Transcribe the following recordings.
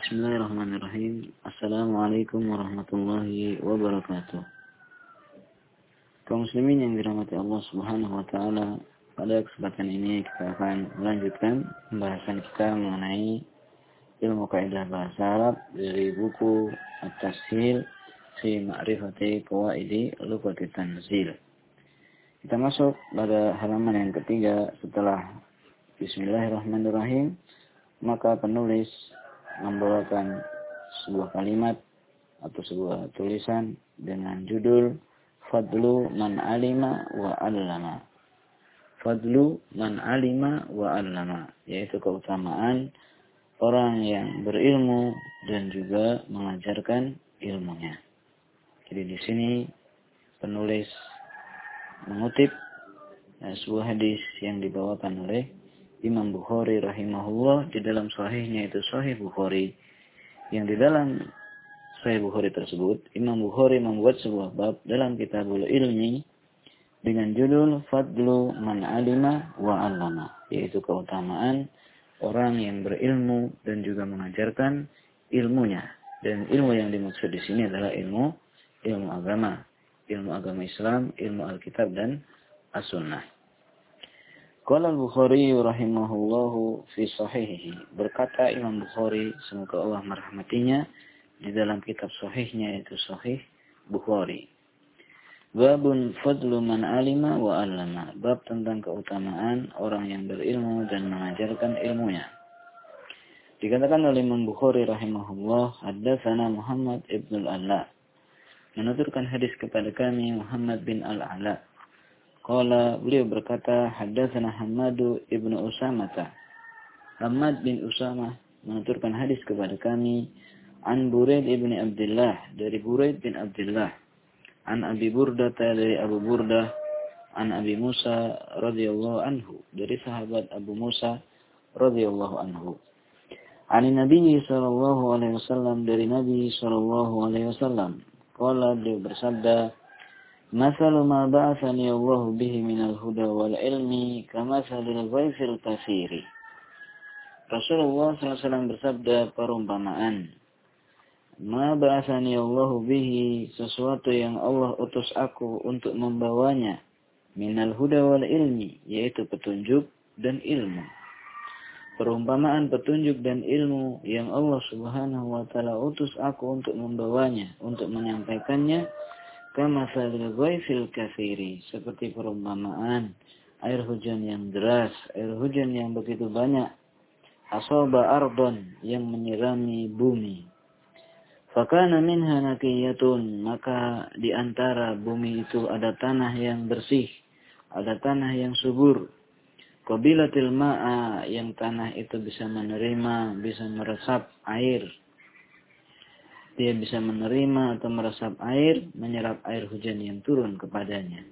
Bismillahirrahmanirrahim. Assalamualaikum warahmatullahi wabarakatuh. Kaum muslimin yang dirahmati Allah Subhanahu wa taala, pada kesempatan ini kita akan melanjutkan pembahasan kita mengenai ilmu kaidah bahasa Arab dari buku At-Tashil fi Ma'rifati Qawaidi Lughati Tanzil. Kita masuk pada halaman yang ketiga setelah Bismillahirrahmanirrahim, maka penulis membawakan sebuah kalimat atau sebuah tulisan dengan judul Fadlu man alima wa allama. Fadlu man alima wa allama, yaitu keutamaan orang yang berilmu dan juga mengajarkan ilmunya. Jadi di sini penulis mengutip eh, sebuah hadis yang dibawakan oleh Imam Bukhari rahimahullah di dalam sahihnya itu sahih Bukhari. Yang di dalam sahih Bukhari tersebut Imam Bukhari membuat sebuah bab dalam kitabul ilmi dengan judul Fadlu man alima wa allama yaitu keutamaan orang yang berilmu dan juga mengajarkan ilmunya. Dan ilmu yang dimaksud di sini adalah ilmu ilmu agama ilmu agama Islam ilmu Alkitab dan As-Sunnah Qala al-Bukhari rahimahullahu fi sahihihi. Berkata Imam Bukhari, semoga Allah merahmatinya, di dalam kitab sahihnya itu sahih Bukhari. Babun fadlu man alima wa allama. Bab tentang keutamaan orang yang berilmu dan mengajarkan ilmunya. Dikatakan oleh Imam Bukhari rahimahullah, haddatsana Muhammad ibn al-Ala. Menuturkan hadis kepada kami Muhammad bin al-Ala Qala beliau berkata hadatsana Hamadu ibnu Usamah. Hamad bin Usamah menuturkan hadis kepada kami an Buraid ibni Abdullah dari Buraid bin Abdullah an Abi Burdah dari Abu Burdah. An Abi Musa radhiyallahu anhu dari sahabat Abu Musa radhiyallahu anhu. An Nabi sallallahu alaihi wasallam dari Nabi sallallahu alaihi wasallam. Qala beliau bersabda Masalu ma ba'asani Allah bihi minal huda wal ilmi kamasalil ghaifil kasiri. Rasulullah SAW bersabda perumpamaan. Ma ba'asani Allah bihi sesuatu yang Allah utus aku untuk membawanya. Minal huda wal ilmi, yaitu petunjuk dan ilmu. Perumpamaan petunjuk dan ilmu yang Allah Subhanahu wa taala utus aku untuk membawanya, untuk menyampaikannya kama salil ghaifil kathiri. Seperti perumpamaan. Air hujan yang deras. Air hujan yang begitu banyak. Asaba ardon yang menyirami bumi. Fakana minha nakiyatun. Maka di antara bumi itu ada tanah yang bersih. Ada tanah yang subur. Qabilatil ma'a. Yang tanah itu bisa menerima bisa meresap air dia bisa menerima atau meresap air, menyerap air hujan yang turun kepadanya.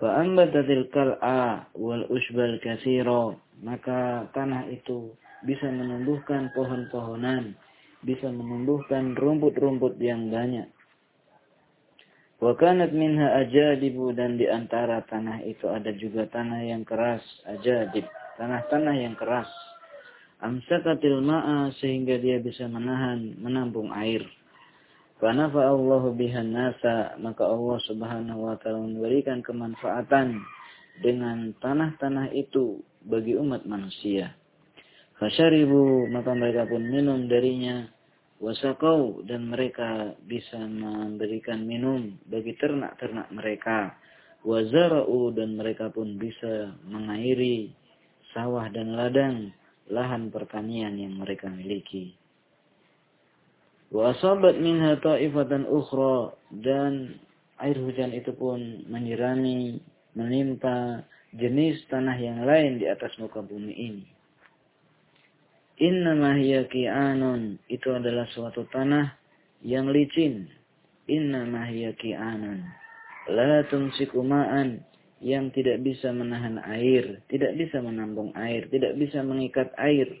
Fa'ambatatil kal'a wal usbal kasiro. Maka tanah itu bisa menumbuhkan pohon-pohonan, bisa menumbuhkan rumput-rumput yang banyak. Wakanat minha ajadibu dan di antara tanah itu ada juga tanah yang keras, ajadib, tanah-tanah yang keras amsakatil ma'a sehingga dia bisa menahan menampung air. Karena Allahu bihan nasa maka Allah Subhanahu wa taala memberikan kemanfaatan dengan tanah-tanah itu bagi umat manusia. Fasyaribu maka mereka pun minum darinya wasakau dan mereka bisa memberikan minum bagi ternak-ternak mereka wazara'u dan mereka pun bisa mengairi sawah dan ladang lahan pertanian yang mereka miliki. Wa asabat minha ta'ifatan ukhra dan air hujan itu pun menyirami, menimpa jenis tanah yang lain di atas muka bumi ini. Inna hiya ki'anun itu adalah suatu tanah yang licin. Inna hiya ki'anun la tumsiku yang tidak bisa menahan air, tidak bisa menampung air, tidak bisa mengikat air,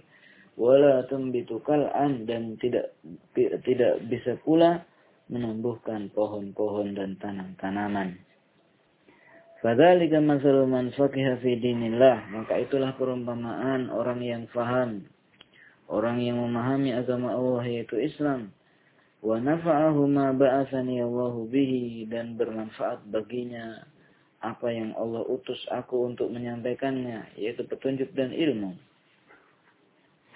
wala tumbitu kal'an dan tidak tidak bisa pula menumbuhkan pohon-pohon dan tanam-tanaman. Fadzalika masalul man faqiha fi dinillah, maka itulah perumpamaan orang yang faham, orang yang memahami agama Allah yaitu Islam. Wa nafa'ahu ba'athani Allahu bihi dan bermanfaat baginya apa yang Allah utus aku untuk menyampaikannya yaitu petunjuk dan ilmu.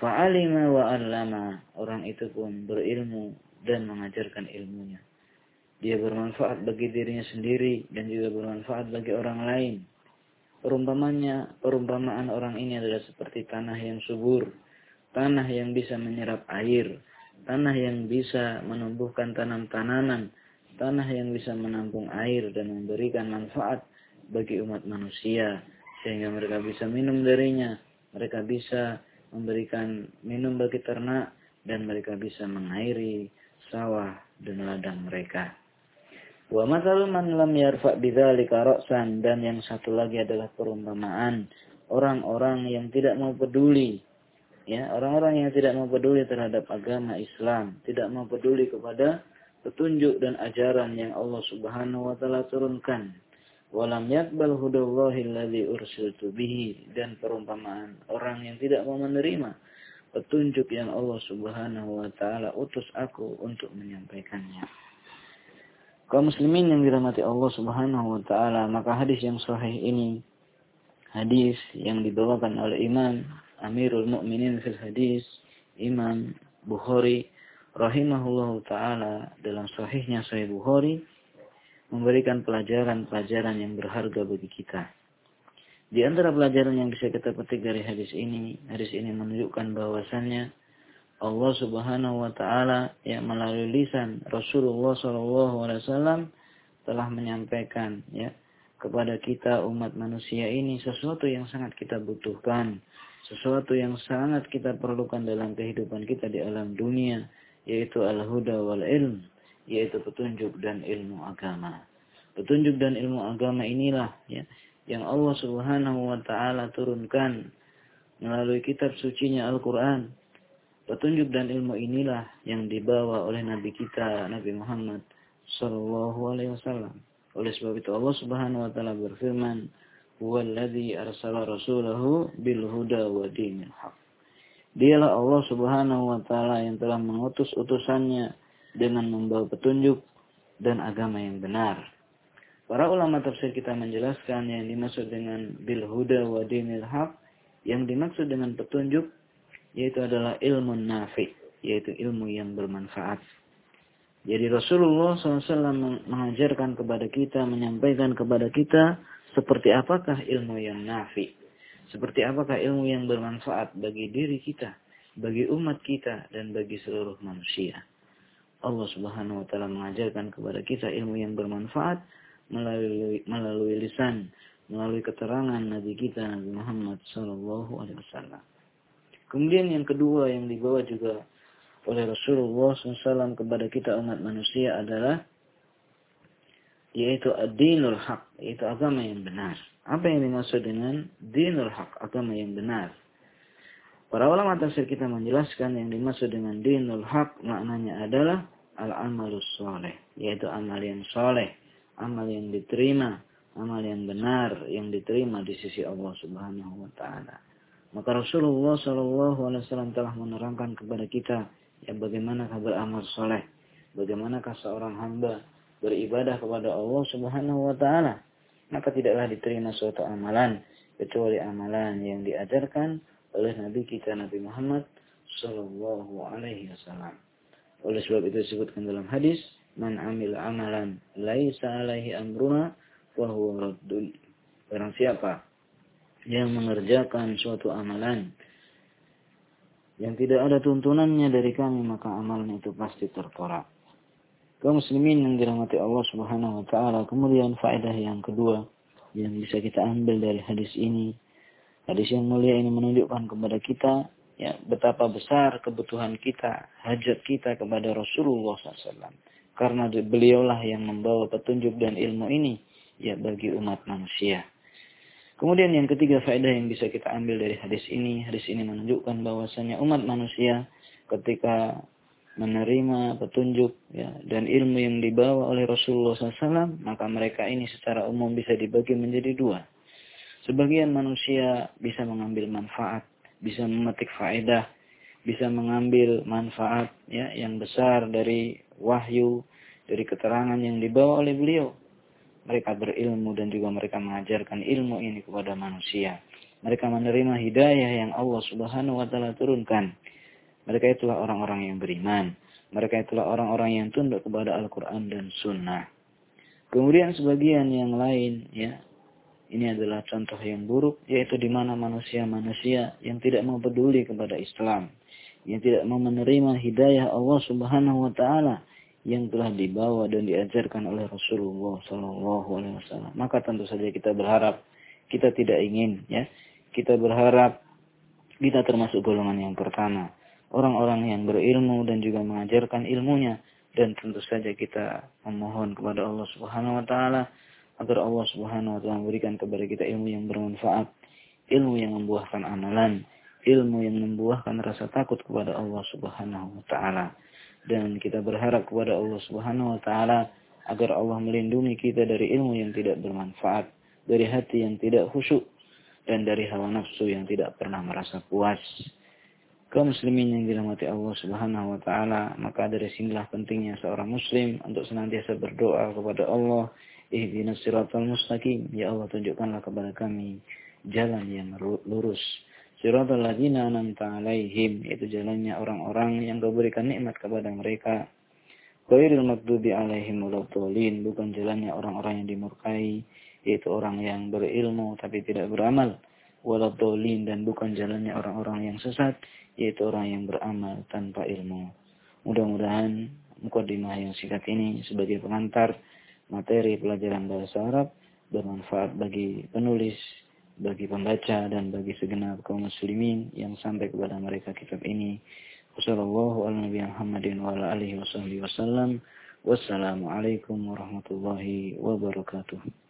Fa'alima wa 'allama. Orang itu pun berilmu dan mengajarkan ilmunya. Dia bermanfaat bagi dirinya sendiri dan juga bermanfaat bagi orang lain. Perumpamannya, perumpamaan orang ini adalah seperti tanah yang subur, tanah yang bisa menyerap air, tanah yang bisa menumbuhkan tanam-tanaman, tanah yang bisa menampung air dan memberikan manfaat bagi umat manusia sehingga mereka bisa minum darinya, mereka bisa memberikan minum bagi ternak dan mereka bisa mengairi sawah dan ladang mereka. Wa masalu man lam yarfa bidzalika ra'san dan yang satu lagi adalah perumpamaan orang-orang yang tidak mau peduli ya orang-orang yang tidak mau peduli terhadap agama Islam, tidak mau peduli kepada petunjuk dan ajaran yang Allah Subhanahu wa taala turunkan. Walam yakbal hudallahi alladhi ursiltu bihi. Dan perumpamaan orang yang tidak mau menerima petunjuk yang Allah Subhanahu wa taala utus aku untuk menyampaikannya. Kaum muslimin yang dirahmati Allah Subhanahu wa taala, maka hadis yang sahih ini hadis yang dibawakan oleh Imam Amirul Mukminin fil hadis Imam Bukhari rahimahullahu taala dalam sahihnya Sahih Bukhari memberikan pelajaran-pelajaran yang berharga bagi kita. Di antara pelajaran yang bisa kita petik dari hadis ini, hadis ini menunjukkan bahwasannya Allah Subhanahu wa taala yang melalui lisan Rasulullah sallallahu alaihi wasallam telah menyampaikan ya kepada kita umat manusia ini sesuatu yang sangat kita butuhkan, sesuatu yang sangat kita perlukan dalam kehidupan kita di alam dunia, yaitu al-huda wal ilm, yaitu petunjuk dan ilmu agama. Petunjuk dan ilmu agama inilah ya yang Allah Subhanahu wa taala turunkan melalui kitab sucinya Al-Qur'an Petunjuk dan ilmu inilah yang dibawa oleh Nabi kita, Nabi Muhammad Sallallahu Alaihi Wasallam. Oleh sebab itu Allah Subhanahu Wa Taala berfirman, "Huwallazi arsala rasulahu bil huda wa dinil haq." Dialah Allah Subhanahu Wa Taala yang telah mengutus utusannya dengan membawa petunjuk dan agama yang benar. Para ulama tafsir kita menjelaskan yang dimaksud dengan bil huda wa dinil haq, yang dimaksud dengan petunjuk yaitu adalah ilmu nafi, yaitu ilmu yang bermanfaat. Jadi Rasulullah SAW mengajarkan kepada kita, menyampaikan kepada kita seperti apakah ilmu yang nafi, seperti apakah ilmu yang bermanfaat bagi diri kita, bagi umat kita, dan bagi seluruh manusia. Allah Subhanahu wa taala mengajarkan kepada kita ilmu yang bermanfaat melalui melalui lisan, melalui keterangan Nabi kita Nabi Muhammad sallallahu alaihi wasallam. Kemudian yang kedua yang dibawa juga oleh Rasulullah SAW kepada kita umat manusia adalah yaitu ad-dinul haq, yaitu agama yang benar. Apa yang dimaksud dengan dinul haq, agama yang benar? Para ulama tafsir kita menjelaskan yang dimaksud dengan dinul haq maknanya adalah al-amalus soleh, yaitu amal yang soleh, amal yang diterima, amal yang benar yang diterima di sisi Allah Subhanahu wa taala. Maka Rasulullah Shallallahu Alaihi Wasallam telah menerangkan kepada kita ya bagaimanakah beramal soleh, bagaimanakah seorang hamba beribadah kepada Allah Subhanahu Wa Taala. Maka tidaklah diterima suatu amalan kecuali amalan yang diajarkan oleh Nabi kita Nabi Muhammad Shallallahu Alaihi Wasallam. Oleh sebab itu disebutkan dalam hadis, man amil amalan laisa alaihi amruna fahuwa raddun. Barang siapa yang mengerjakan suatu amalan yang tidak ada tuntunannya dari kami maka amalan itu pasti tertolak. Kaum muslimin yang dirahmati Allah Subhanahu wa taala, kemudian faedah yang kedua yang bisa kita ambil dari hadis ini. Hadis yang mulia ini menunjukkan kepada kita ya betapa besar kebutuhan kita, hajat kita kepada Rasulullah SAW. Karena beliaulah yang membawa petunjuk dan ilmu ini ya bagi umat manusia. Kemudian yang ketiga faedah yang bisa kita ambil dari hadis ini, hadis ini menunjukkan bahwasanya umat manusia ketika menerima petunjuk ya, dan ilmu yang dibawa oleh Rasulullah SAW, maka mereka ini secara umum bisa dibagi menjadi dua. Sebagian manusia bisa mengambil manfaat, bisa memetik faedah bisa mengambil manfaat ya yang besar dari wahyu, dari keterangan yang dibawa oleh beliau. Mereka berilmu dan juga mereka mengajarkan ilmu ini kepada manusia. Mereka menerima hidayah yang Allah Subhanahu wa taala turunkan. Mereka itulah orang-orang yang beriman. Mereka itulah orang-orang yang tunduk kepada Al-Qur'an dan Sunnah. Kemudian sebagian yang lain ya ini adalah contoh yang buruk yaitu di mana manusia-manusia yang tidak mau peduli kepada Islam, yang tidak mau menerima hidayah Allah Subhanahu wa taala yang telah dibawa dan diajarkan oleh Rasulullah Shallallahu alaihi wasallam. Maka tentu saja kita berharap kita tidak ingin ya, kita berharap kita termasuk golongan yang pertama, orang-orang yang berilmu dan juga mengajarkan ilmunya dan tentu saja kita memohon kepada Allah Subhanahu wa taala agar Allah Subhanahu wa taala memberikan kepada kita ilmu yang bermanfaat, ilmu yang membuahkan amalan, ilmu yang membuahkan rasa takut kepada Allah Subhanahu wa taala. Dan kita berharap kepada Allah Subhanahu wa taala agar Allah melindungi kita dari ilmu yang tidak bermanfaat, dari hati yang tidak khusyuk dan dari hawa nafsu yang tidak pernah merasa puas kaum muslimin yang dirahmati Allah Subhanahu wa taala, maka dari sinilah pentingnya seorang muslim untuk senantiasa berdoa kepada Allah, ihdinas siratal mustaqim, ya Allah tunjukkanlah kepada kami jalan yang lurus. Siratal ladzina an'amta alaihim, itu jalannya orang-orang yang kau berikan nikmat kepada mereka. Khairul maghdubi alaihim waladdallin, bukan jalannya orang-orang yang dimurkai, yaitu orang yang berilmu tapi tidak beramal. Waladdallin dan bukan jalannya orang-orang yang sesat, yaitu orang yang beramal tanpa ilmu. Mudah-mudahan mukadimah yang singkat ini sebagai pengantar materi pelajaran bahasa Arab bermanfaat bagi penulis, bagi pembaca dan bagi segenap kaum muslimin yang sampai kepada mereka kitab ini. Wassalamualaikum warahmatullahi wabarakatuh.